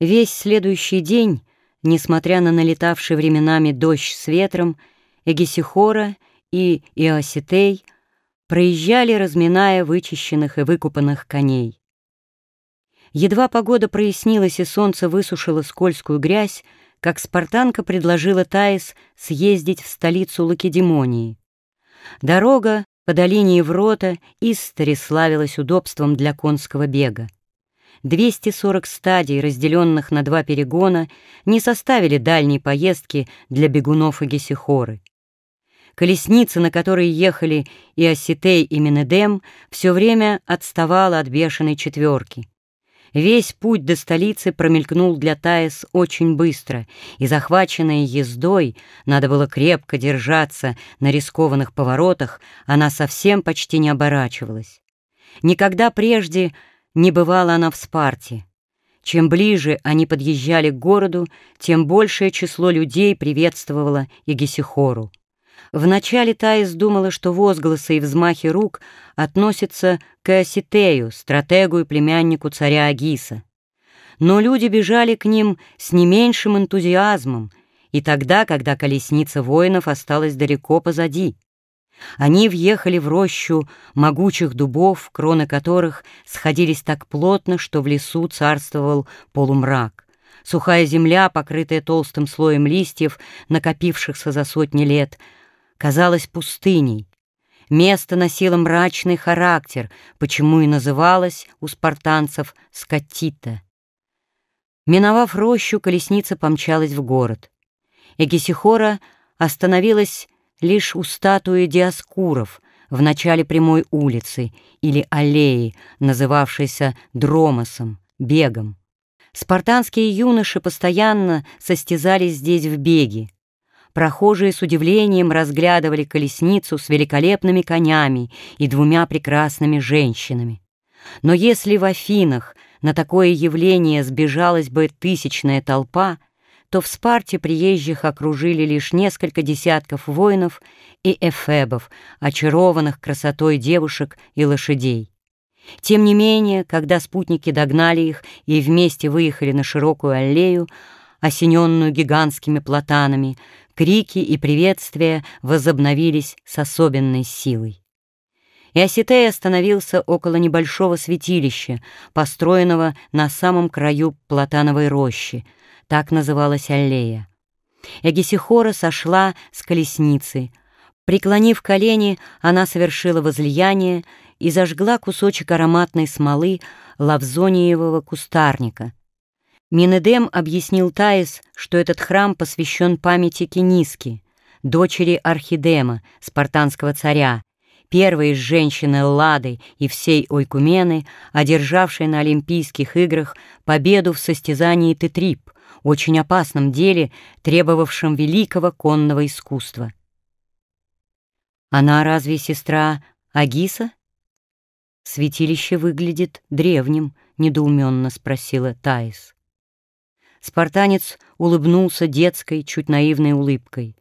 Весь следующий день, несмотря на налетавший временами дождь с ветром, Эгисихора и Иоситей проезжали, разминая вычищенных и выкупанных коней. Едва погода прояснилась и солнце высушило скользкую грязь, как спартанка предложила Таис съездить в столицу Лакедемонии. Дорога по долине Еврота истори славилась удобством для конского бега. 240 стадий, разделенных на два перегона, не составили дальней поездки для бегунов и гесихоры. Колесница, на которой ехали и Осетей, и Менедем, все время отставала от бешеной четверки. Весь путь до столицы промелькнул для Таис очень быстро, и, захваченная ездой, надо было крепко держаться на рискованных поворотах, она совсем почти не оборачивалась. Никогда прежде не бывала она в Спарте. Чем ближе они подъезжали к городу, тем большее число людей приветствовало Егисихору. Вначале Таис думала, что возгласы и взмахи рук относятся к Оситею, стратегу и племяннику царя Агиса. Но люди бежали к ним с не меньшим энтузиазмом, и тогда, когда колесница воинов осталась далеко позади. Они въехали в рощу могучих дубов, кроны которых сходились так плотно, что в лесу царствовал полумрак. Сухая земля, покрытая толстым слоем листьев, накопившихся за сотни лет, казалась пустыней. Место носило мрачный характер, почему и называлось у спартанцев Скотита. Миновав рощу, колесница помчалась в город. Эгисихора остановилась лишь у статуи Диаскуров в начале прямой улицы или аллеи, называвшейся Дромосом, бегом. Спартанские юноши постоянно состязались здесь в беге. Прохожие с удивлением разглядывали колесницу с великолепными конями и двумя прекрасными женщинами. Но если в Афинах на такое явление сбежалась бы тысячная толпа — то в Спарте приезжих окружили лишь несколько десятков воинов и эфебов, очарованных красотой девушек и лошадей. Тем не менее, когда спутники догнали их и вместе выехали на широкую аллею, осененную гигантскими платанами, крики и приветствия возобновились с особенной силой. Иоситей остановился около небольшого святилища, построенного на самом краю платановой рощи, так называлась аллея. Эгисихора сошла с колесницы. Преклонив колени, она совершила возлияние и зажгла кусочек ароматной смолы лавзониевого кустарника. Минедем объяснил Таис, что этот храм посвящен памяти Кениски, дочери Архидема, спартанского царя, первой из женщин Эллады и всей Ойкумены, одержавшей на Олимпийских играх победу в состязании Тетрип, очень опасном деле, требовавшем великого конного искусства. Она разве сестра Агиса? Святилище выглядит древним, недоуменно спросила Таис. Спартанец улыбнулся детской, чуть наивной улыбкой.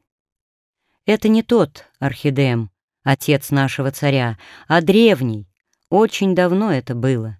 Это не тот Архидем, отец нашего царя, а древний. Очень давно это было.